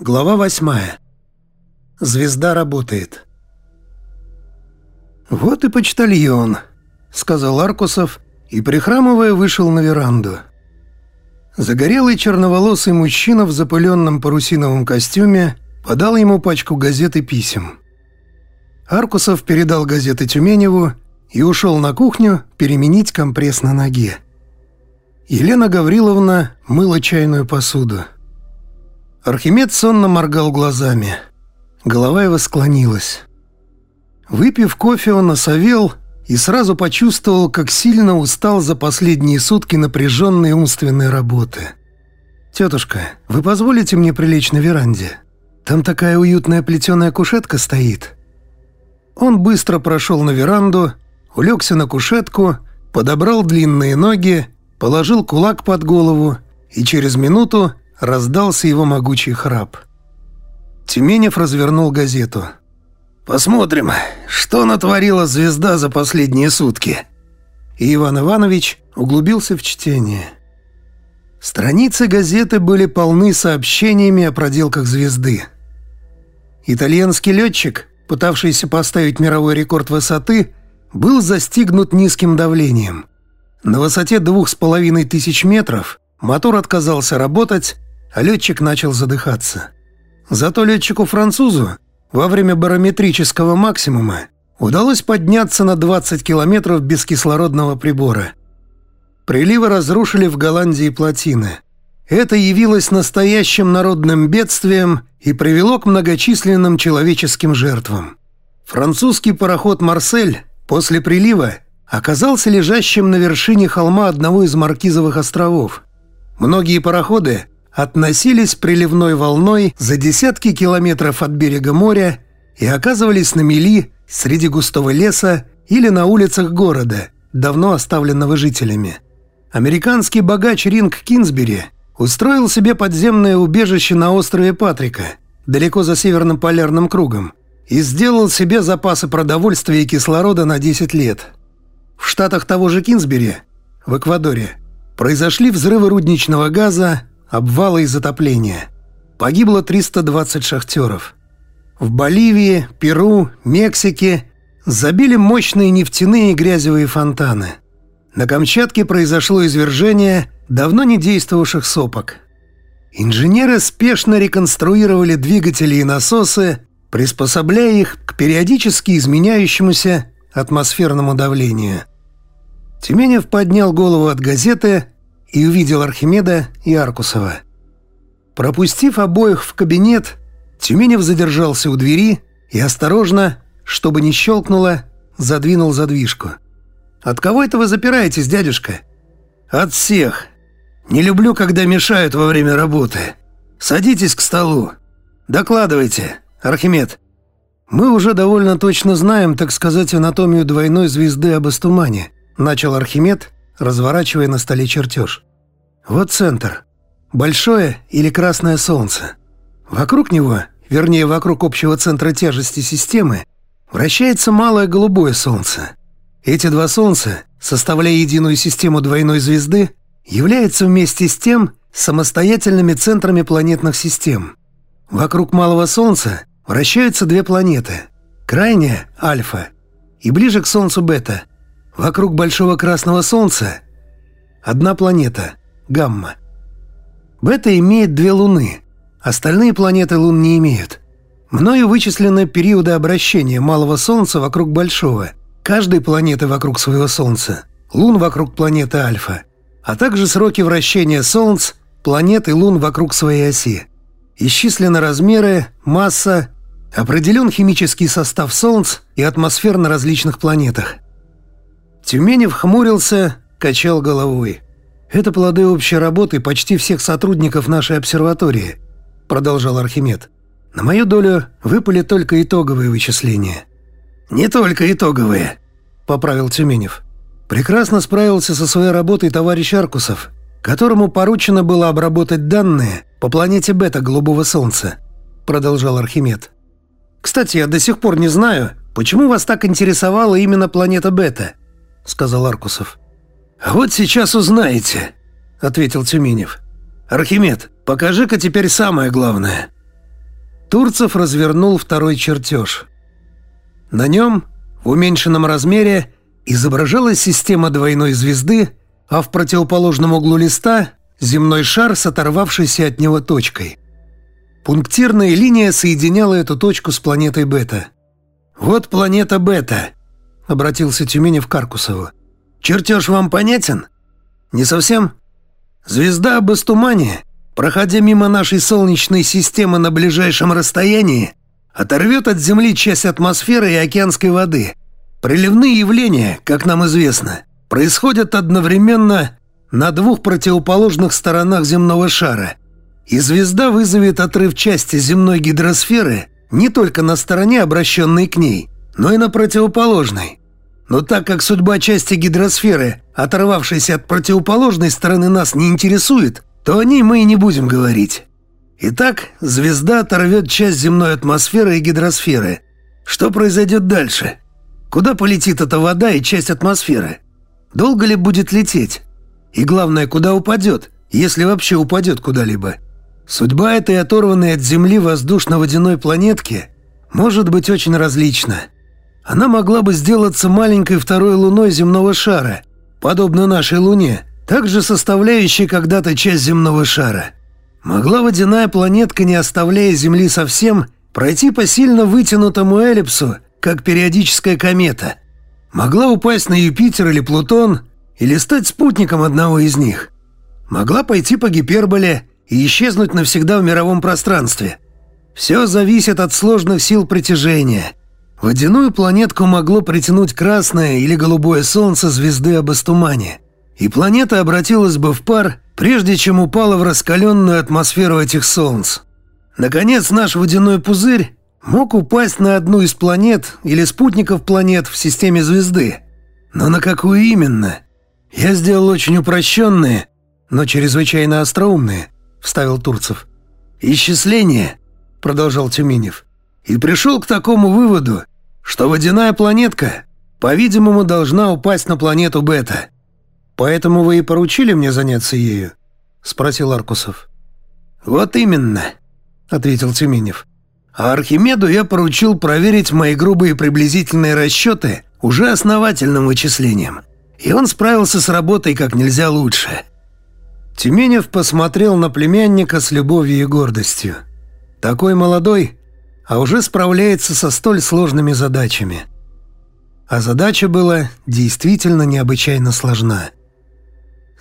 Глава восьмая. Звезда работает. «Вот и почтальон», — сказал Аркусов и, прихрамывая, вышел на веранду. Загорелый черноволосый мужчина в запыленном парусиновом костюме подал ему пачку газет и писем. Аркусов передал газеты Тюменеву и ушел на кухню переменить компресс на ноге. Елена Гавриловна мыла чайную посуду. Архимед сонно моргал глазами. Голова его склонилась. Выпив кофе, он осовел и сразу почувствовал, как сильно устал за последние сутки напряженной умственной работы. «Тетушка, вы позволите мне прилечь на веранде? Там такая уютная плетеная кушетка стоит». Он быстро прошел на веранду, улегся на кушетку, подобрал длинные ноги, положил кулак под голову и через минуту раздался его могучий храп. Тюменев развернул газету. «Посмотрим, что натворила звезда за последние сутки». И Иван Иванович углубился в чтение. Страницы газеты были полны сообщениями о проделках звезды. Итальянский летчик, пытавшийся поставить мировой рекорд высоты, был застигнут низким давлением. На высоте двух с половиной тысяч метров мотор отказался работать, а летчик начал задыхаться. Зато летчику-французу во время барометрического максимума удалось подняться на 20 километров без кислородного прибора. Приливы разрушили в Голландии плотины. Это явилось настоящим народным бедствием и привело к многочисленным человеческим жертвам. Французский пароход «Марсель» после прилива оказался лежащим на вершине холма одного из Маркизовых островов. Многие пароходы относились приливной волной за десятки километров от берега моря и оказывались на мели среди густого леса или на улицах города, давно оставленного жителями. Американский богач Ринг Кинсбери устроил себе подземное убежище на острове Патрика, далеко за Северным полярным кругом, и сделал себе запасы продовольствия и кислорода на 10 лет. В штатах того же Кинсбери, в Эквадоре, произошли взрывы рудничного газа, обвалы и затопления. Погибло 320 шахтеров. В Боливии, Перу, Мексике забили мощные нефтяные и грязевые фонтаны. На Камчатке произошло извержение давно не действовавших сопок. Инженеры спешно реконструировали двигатели и насосы, приспособляя их к периодически изменяющемуся атмосферному давлению. Тюменев поднял голову от газеты и увидел Архимеда и Аркусова. Пропустив обоих в кабинет, Тюменев задержался у двери и осторожно, чтобы не щелкнуло, задвинул задвижку. «От кого это вы запираетесь, дядюшка?» «От всех. Не люблю, когда мешают во время работы. Садитесь к столу. Докладывайте, Архимед». «Мы уже довольно точно знаем, так сказать, анатомию двойной звезды об Астумане», начал Архимед, разворачивая на столе чертеж. Вот центр. Большое или красное солнце. Вокруг него, вернее, вокруг общего центра тяжести системы, вращается малое голубое солнце. Эти два солнца, составляя единую систему двойной звезды, являются вместе с тем самостоятельными центрами планетных систем. Вокруг малого солнца вращаются две планеты. Крайняя – Альфа и ближе к Солнцу – Бета – Вокруг большого красного солнца одна планета – Гамма. Бета имеет две луны, остальные планеты лун не имеют. Мною вычислены периоды обращения малого Солнца вокруг большого, каждой планеты вокруг своего Солнца, лун вокруг планеты Альфа, а также сроки вращения Солнц, планет и лун вокруг своей оси. Исчислены размеры, масса, определен химический состав Солнц и атмосфер на различных планетах – Тюменев хмурился, качал головой. «Это плоды общей работы почти всех сотрудников нашей обсерватории», продолжал Архимед. «На мою долю выпали только итоговые вычисления». «Не только итоговые», — поправил Тюменев. «Прекрасно справился со своей работой товарищ Аркусов, которому поручено было обработать данные по планете Бета Голубого Солнца», — продолжал Архимед. «Кстати, я до сих пор не знаю, почему вас так интересовала именно планета Бета сказал Аркусов. «А вот сейчас узнаете», — ответил Тюменев. «Архимед, покажи-ка теперь самое главное». Турцев развернул второй чертеж. На нем, в уменьшенном размере, изображалась система двойной звезды, а в противоположном углу листа – земной шар с оторвавшейся от него точкой. Пунктирная линия соединяла эту точку с планетой Бета. «Вот планета Бета», – обратился Тюменев к Каркусову. «Чертеж вам понятен?» «Не совсем?» «Звезда Бастумани, проходя мимо нашей Солнечной системы на ближайшем расстоянии, оторвет от Земли часть атмосферы и океанской воды. Приливные явления, как нам известно, происходят одновременно на двух противоположных сторонах земного шара, и звезда вызовет отрыв части земной гидросферы не только на стороне, обращенной к ней, но и на противоположной. Но так как судьба части гидросферы, оторвавшейся от противоположной стороны, нас не интересует, то о ней мы и не будем говорить. Итак, звезда оторвет часть земной атмосферы и гидросферы. Что произойдет дальше? Куда полетит эта вода и часть атмосферы? Долго ли будет лететь? И главное, куда упадет, если вообще упадет куда-либо? Судьба этой оторванной от Земли воздушно-водяной планетки может быть очень различна. Она могла бы сделаться маленькой второй луной земного шара, подобно нашей Луне, также составляющей когда-то часть земного шара. Могла водяная планетка, не оставляя Земли совсем, пройти по сильно вытянутому эллипсу, как периодическая комета – Могла упасть на Юпитер или Плутон, или стать спутником одного из них. Могла пойти по гиперболе и исчезнуть навсегда в мировом пространстве. Все зависит от сложных сил притяжения. Водяную планетку могло притянуть красное или голубое солнце звезды Абастумани, и планета обратилась бы в пар, прежде чем упала в раскаленную атмосферу этих солнц. Наконец, наш водяной пузырь мог упасть на одну из планет или спутников планет в системе звезды. Но на какую именно? Я сделал очень упрощенные, но чрезвычайно остроумные, вставил Турцев. Исчисление, продолжал Тюменев, и пришел к такому выводу, что водяная планетка, по-видимому, должна упасть на планету Бета. Поэтому вы и поручили мне заняться ею? спросил Аркусов. Вот именно, ответил Тюменев. А Архимеду я поручил проверить мои грубые приблизительные расчеты уже основательным вычислением. И он справился с работой как нельзя лучше. Тюменев посмотрел на племянника с любовью и гордостью. Такой молодой, а уже справляется со столь сложными задачами. А задача была действительно необычайно сложна.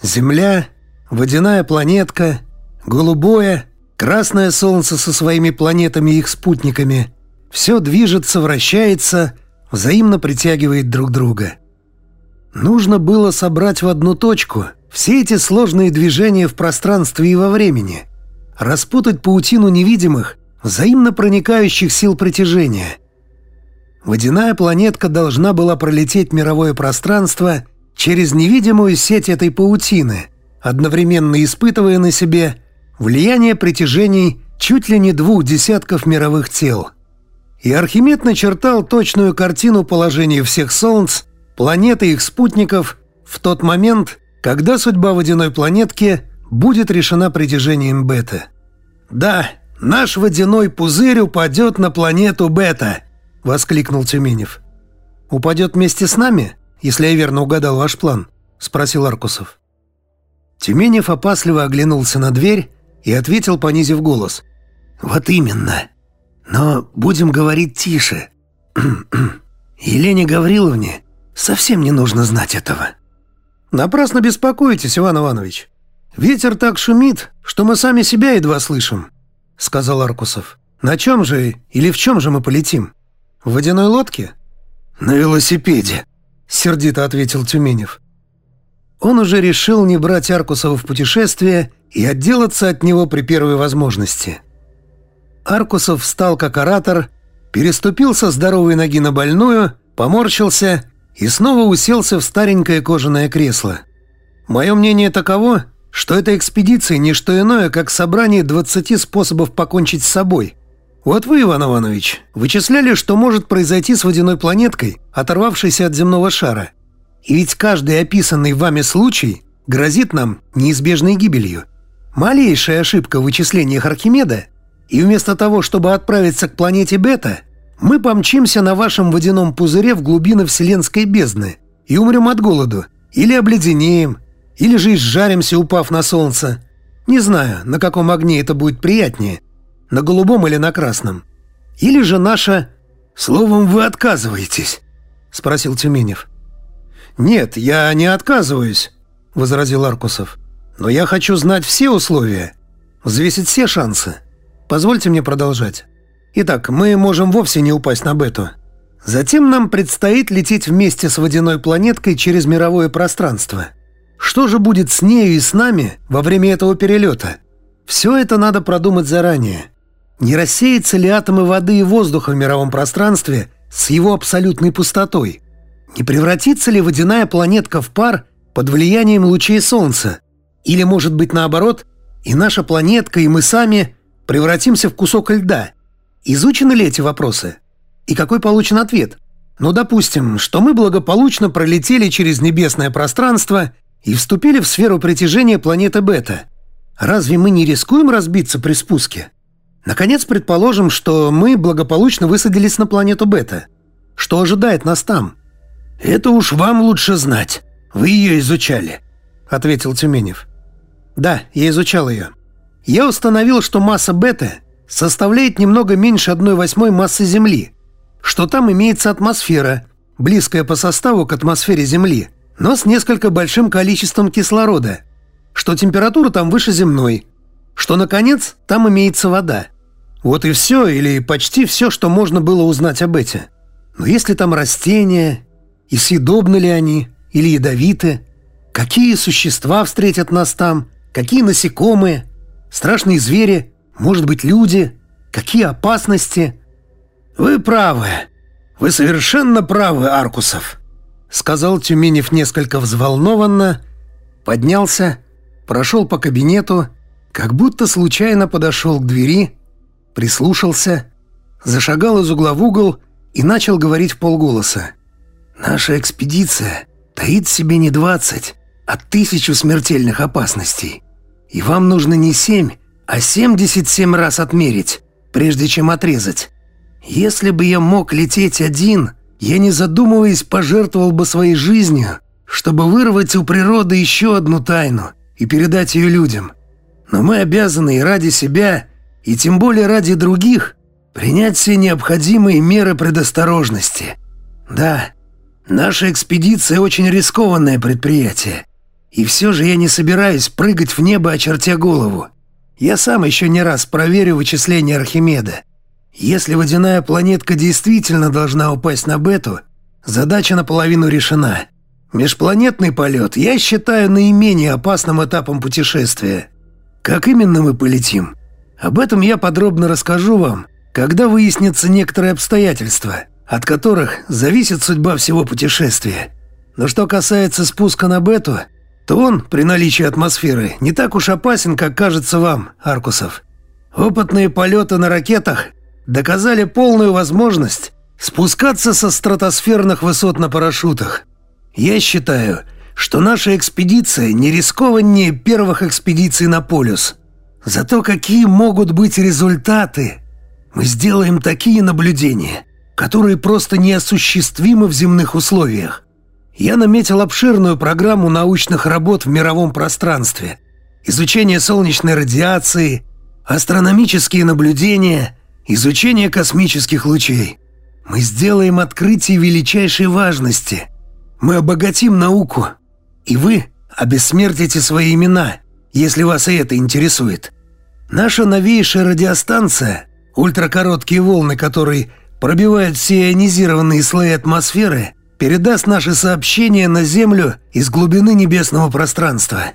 Земля, водяная планетка, голубое – Красное Солнце со своими планетами и их спутниками. Все движется, вращается, взаимно притягивает друг друга. Нужно было собрать в одну точку все эти сложные движения в пространстве и во времени, распутать паутину невидимых, взаимно проникающих сил притяжения. Водяная планетка должна была пролететь мировое пространство через невидимую сеть этой паутины, одновременно испытывая на себе – влияние притяжений чуть ли не двух десятков мировых тел. И Архимед начертал точную картину положения всех солнц, планет и их спутников в тот момент, когда судьба водяной планетки будет решена притяжением бета. «Да, наш водяной пузырь упадет на планету бета!» — воскликнул Тюменев. «Упадет вместе с нами, если я верно угадал ваш план?» — спросил Аркусов. Тюменев опасливо оглянулся на дверь и ответил, понизив голос. «Вот именно. Но будем говорить тише. Елене Гавриловне совсем не нужно знать этого». «Напрасно беспокоитесь, Иван Иванович. Ветер так шумит, что мы сами себя едва слышим», — сказал Аркусов. «На чем же или в чем же мы полетим? В водяной лодке?» «На велосипеде», — сердито ответил Тюменев. Он уже решил не брать Аркусова в путешествие и отделаться от него при первой возможности. Аркусов встал как оратор, переступил со здоровой ноги на больную, поморщился и снова уселся в старенькое кожаное кресло. Мое мнение таково, что эта экспедиция не что иное, как собрание 20 способов покончить с собой. Вот вы, Иван Иванович, вычисляли, что может произойти с водяной планеткой, оторвавшейся от земного шара. И ведь каждый описанный вами случай грозит нам неизбежной гибелью – Малейшая ошибка в вычислениях Архимеда, И вместо того, чтобы отправиться к планете Бета, мы помчимся на вашем водяном пузыре в глубины вселенской бездны и умрем от голоду, или обледенеем, или же изжаримся, упав на солнце. Не знаю, на каком огне это будет приятнее, на голубом или на красном. Или же наша... Словом, вы отказываетесь, спросил Тюменев. Нет, я не отказываюсь, возразил Аркусов. Но я хочу знать все условия, взвесить все шансы. Позвольте мне продолжать. Итак, мы можем вовсе не упасть на бету. Затем нам предстоит лететь вместе с водяной планеткой через мировое пространство. Что же будет с нею и с нами во время этого перелета? Все это надо продумать заранее. Не рассеются ли атомы воды и воздуха в мировом пространстве с его абсолютной пустотой? Не превратится ли водяная планетка в пар под влиянием лучей Солнца? Или, может быть, наоборот, и наша планетка, и мы сами превратимся в кусок льда? Изучены ли эти вопросы? И какой получен ответ? Ну, допустим, что мы благополучно пролетели через небесное пространство и вступили в сферу притяжения планеты Бета. Разве мы не рискуем разбиться при спуске? Наконец, предположим, что мы благополучно высадились на планету Бета. Что ожидает нас там? Это уж вам лучше знать. Вы ее изучали, ответил Тюменев. Да, я изучал ее. Я установил, что масса Бета составляет немного меньше 1 восьмой массы Земли, что там имеется атмосфера, близкая по составу к атмосфере Земли, но с несколько большим количеством кислорода, что температура там выше земной, что, наконец, там имеется вода. Вот и все, или почти все, что можно было узнать об эти. Но есть ли там растения, и съедобны ли они, или ядовиты, какие существа встретят нас там, какие насекомые, страшные звери, может быть, люди, какие опасности. Вы правы, вы совершенно правы, Аркусов. — сказал Тюменев несколько взволнованно, поднялся, прошел по кабинету, как будто случайно подошел к двери, прислушался, зашагал из угла в угол и начал говорить в полголоса. «Наша экспедиция таит в себе не двадцать, а тысячу смертельных опасностей. И вам нужно не семь, а семьдесят семь раз отмерить, прежде чем отрезать. Если бы я мог лететь один, я, не задумываясь, пожертвовал бы своей жизнью, чтобы вырвать у природы еще одну тайну и передать ее людям. Но мы обязаны и ради себя, и тем более ради других, принять все необходимые меры предосторожности. Да, наша экспедиция очень рискованное предприятие. И все же я не собираюсь прыгать в небо, очертя голову. Я сам еще не раз проверю вычисления Архимеда. Если водяная планетка действительно должна упасть на Бету, задача наполовину решена. Межпланетный полет я считаю наименее опасным этапом путешествия. Как именно мы полетим? Об этом я подробно расскажу вам, когда выяснятся некоторые обстоятельства, от которых зависит судьба всего путешествия. Но что касается спуска на Бету, то он, при наличии атмосферы, не так уж опасен, как кажется вам, Аркусов. Опытные полеты на ракетах доказали полную возможность спускаться со стратосферных высот на парашютах. Я считаю, что наша экспедиция не рискованнее первых экспедиций на полюс. Зато какие могут быть результаты? Мы сделаем такие наблюдения, которые просто неосуществимы в земных условиях. Я наметил обширную программу научных работ в мировом пространстве. Изучение солнечной радиации, астрономические наблюдения – изучение космических лучей. Мы сделаем открытие величайшей важности. Мы обогатим науку. И вы обессмертите свои имена, если вас и это интересует. Наша новейшая радиостанция, ультракороткие волны которые пробивают все ионизированные слои атмосферы, передаст наши сообщения на Землю из глубины небесного пространства.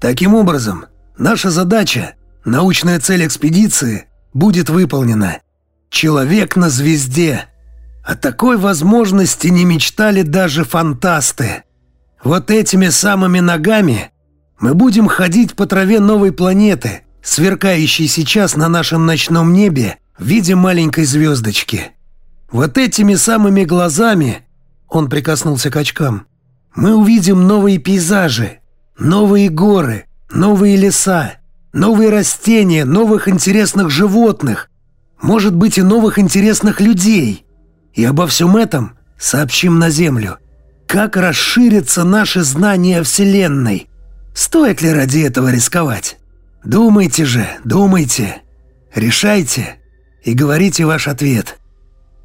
Таким образом, наша задача, научная цель экспедиции будет выполнена. Человек на звезде. О такой возможности не мечтали даже фантасты. Вот этими самыми ногами мы будем ходить по траве новой планеты, сверкающей сейчас на нашем ночном небе в виде маленькой звездочки. Вот этими самыми глазами, он прикоснулся к очкам, мы увидим новые пейзажи, новые горы, новые леса, новые растения, новых интересных животных, может быть и новых интересных людей. И обо всем этом сообщим на Землю. Как расширятся наши знания о Вселенной? Стоит ли ради этого рисковать? Думайте же, думайте. Решайте и говорите ваш ответ.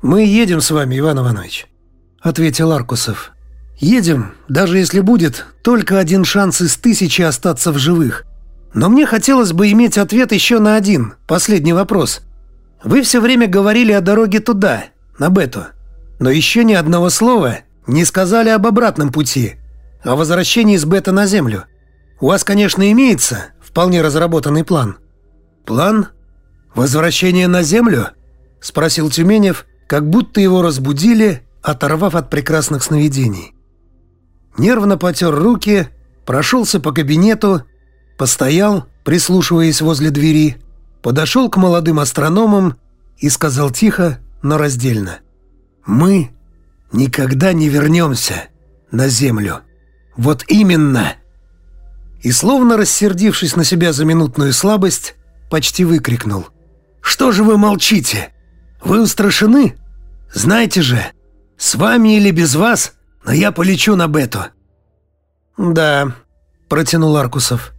«Мы едем с вами, Иван Иванович», — ответил Аркусов. «Едем, даже если будет только один шанс из тысячи остаться в живых. Но мне хотелось бы иметь ответ еще на один, последний вопрос. Вы все время говорили о дороге туда, на Бету, но еще ни одного слова не сказали об обратном пути, о возвращении с Бета на Землю. У вас, конечно, имеется вполне разработанный план». «План? Возвращение на Землю?» – спросил Тюменев, как будто его разбудили, оторвав от прекрасных сновидений. Нервно потер руки, прошелся по кабинету, постоял, прислушиваясь возле двери, подошел к молодым астрономам и сказал тихо, но раздельно. «Мы никогда не вернемся на Землю. Вот именно!» И словно рассердившись на себя за минутную слабость, почти выкрикнул. «Что же вы молчите? Вы устрашены? Знаете же, с вами или без вас, но я полечу на Бету». «Да», — протянул Аркусов, —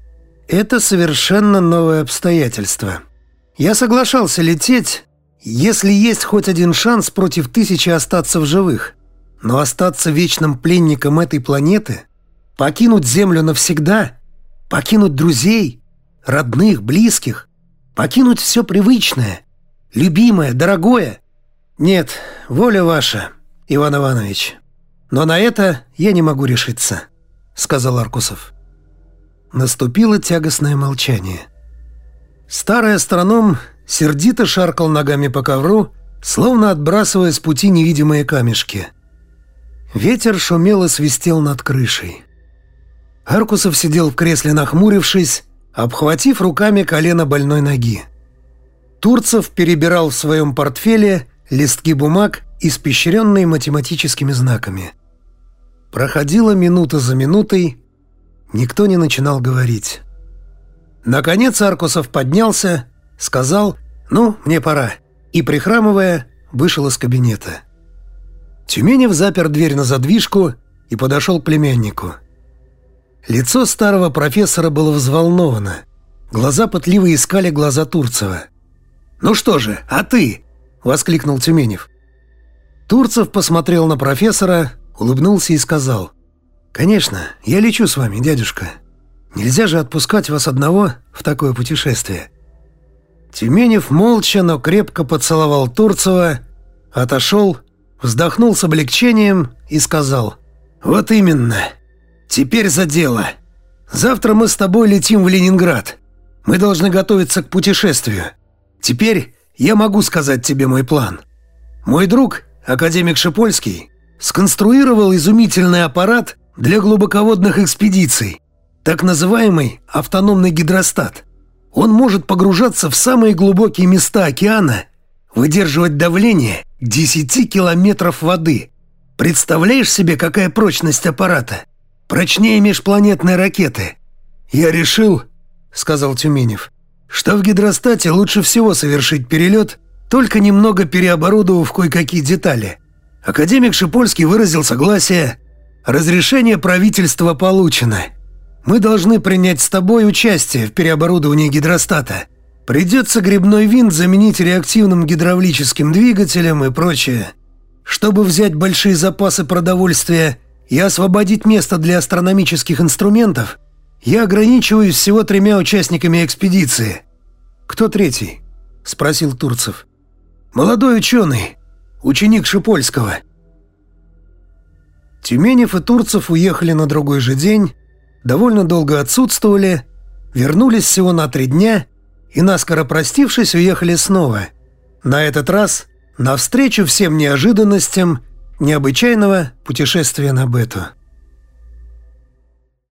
«это совершенно новое обстоятельство. Я соглашался лететь, если есть хоть один шанс против тысячи остаться в живых. Но остаться вечным пленником этой планеты, покинуть Землю навсегда, покинуть друзей, родных, близких, покинуть все привычное, любимое, дорогое. Нет, воля ваша, Иван Иванович. Но на это я не могу решиться, сказал Аркусов. Наступило тягостное молчание. Старый астроном сердито шаркал ногами по ковру, словно отбрасывая с пути невидимые камешки. Ветер шумел и свистел над крышей. Аркусов сидел в кресле, нахмурившись, обхватив руками колено больной ноги. Турцев перебирал в своем портфеле листки бумаг, испещренные математическими знаками. Проходила минута за минутой, никто не начинал говорить. Наконец Аркусов поднялся, сказал «Ну, мне пора», и, прихрамывая, вышел из кабинета. Тюменев запер дверь на задвижку и подошел к племяннику. Лицо старого профессора было взволновано. Глаза пытливо искали глаза Турцева. «Ну что же, а ты?» – воскликнул Тюменев. Турцев посмотрел на профессора, улыбнулся и сказал. «Конечно, я лечу с вами, дядюшка. Нельзя же отпускать вас одного в такое путешествие». Тюменев молча, но крепко поцеловал Турцева, отошел, вздохнул с облегчением и сказал. «Вот именно. Теперь за дело. Завтра мы с тобой летим в Ленинград. Мы должны готовиться к путешествию. Теперь я могу сказать тебе мой план. Мой друг, академик Шипольский, сконструировал изумительный аппарат для глубоководных экспедиций, так называемый автономный гидростат. Он может погружаться в самые глубокие места океана, выдерживать давление 10 километров воды. Представляешь себе, какая прочность аппарата? Прочнее межпланетной ракеты. Я решил, сказал Тюменев, что в гидростате лучше всего совершить перелет, только немного переоборудовав кое-какие детали. Академик Шипольский выразил согласие. Разрешение правительства получено. Мы должны принять с тобой участие в переоборудовании гидростата. Придется грибной винт заменить реактивным гидравлическим двигателем и прочее. Чтобы взять большие запасы продовольствия и освободить место для астрономических инструментов – я ограничиваюсь всего тремя участниками экспедиции. Кто третий? Спросил Турцев. Молодой ученый, ученик Шипольского. Тюменев и Турцев уехали на другой же день, довольно долго отсутствовали, вернулись всего на три дня и, наскоро простившись, уехали снова. На этот раз навстречу всем неожиданностям необычайного путешествия на Бету.